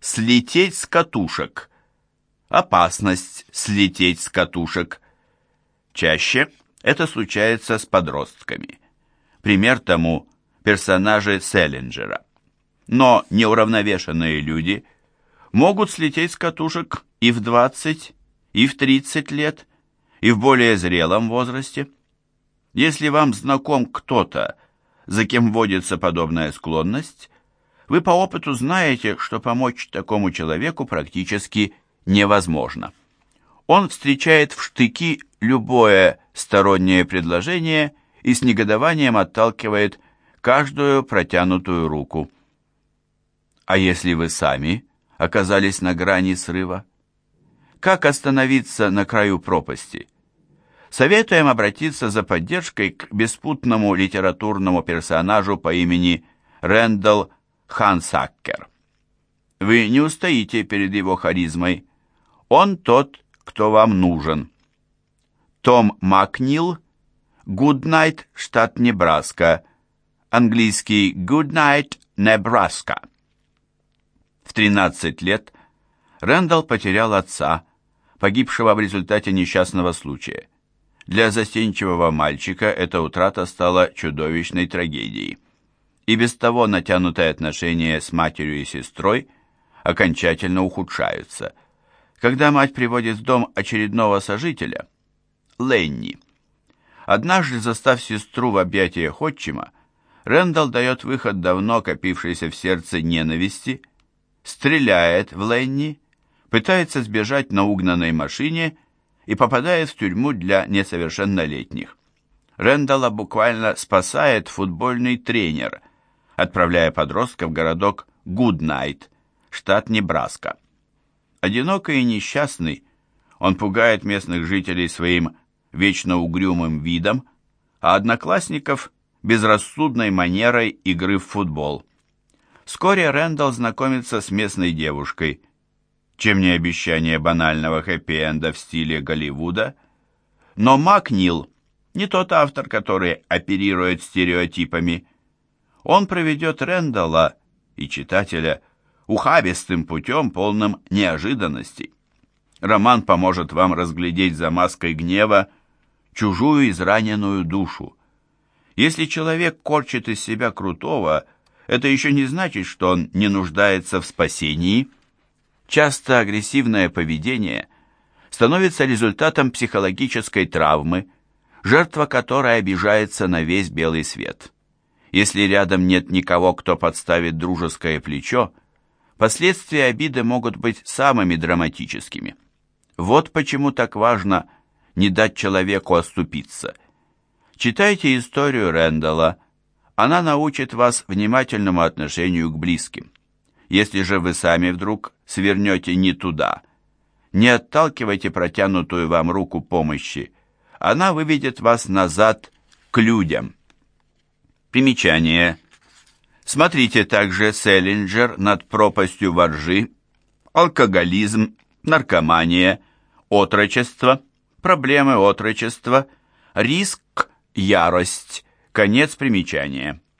Слететь с катушек. Опасность слететь с катушек. Чаще это случается с подростками. Пример тому – персонажи Селлинджера. Но неуравновешенные люди могут слететь с катушек и в 20, и в 30 лет, и в более зрелом возрасте. Если вам знаком кто-то, за кем вводится подобная склонность, вы по опыту знаете, что помочь такому человеку практически невозможно. Он встречает в штыки любое стороннее предложение и с негодованием отталкивает каждую протянутую руку. А если вы сами оказались на грани срыва? Как остановиться на краю пропасти? Советуем обратиться за поддержкой к беспутному литературному персонажу по имени Рэндалл Хансаккер. Вы не устоите перед его харизмой. Он тот, кто вам нужен. Том Макнил, Goodnight, штат Небраска, английский Goodnight, Небраска. В 13 лет Рэндалл потерял отца, погибшего в результате несчастного случая. Для застенчивого мальчика эта утрата стала чудовищной трагедией. И без того натянутые отношения с матерью и сестрой окончательно ухудшаются. Когда мать приводит в дом очередного сожителя, Ленни. Однажды, застав сестру в объятиях отчима, Рэндалл дает выход давно копившейся в сердце ненависти – стреляет в Ленни, пытается сбежать на угнанной машине и попадает в тюрьму для несовершеннолетних. Рэндалла буквально спасает футбольный тренер, отправляя подростка в городок Гуднайт, штат Небраска. Одинокий и несчастный, он пугает местных жителей своим вечно угрюмым видом, а одноклассников – безрассудной манерой игры в футбол. Вскоре Рэндалл знакомится с местной девушкой, чем не обещание банального хэппи-энда в стиле Голливуда. Но Макнил не тот автор, который оперирует стереотипами. Он проведет Рэндалла и читателя ухабистым путем, полным неожиданностей. Роман поможет вам разглядеть за маской гнева чужую израненную душу. Если человек корчит из себя крутого – это еще не значит, что он не нуждается в спасении. Часто агрессивное поведение становится результатом психологической травмы, жертва которой обижается на весь белый свет. Если рядом нет никого, кто подставит дружеское плечо, последствия обиды могут быть самыми драматическими. Вот почему так важно не дать человеку оступиться. Читайте историю Рэндалла, она научит вас внимательному отношению к близким. Если же вы сами вдруг свернете не туда, не отталкивайте протянутую вам руку помощи, она выведет вас назад к людям. Примечание. Смотрите также Селлинджер над пропастью воржи, алкоголизм, наркомания, отрочество, проблемы отрочества, риск, ярость, Конец примечания.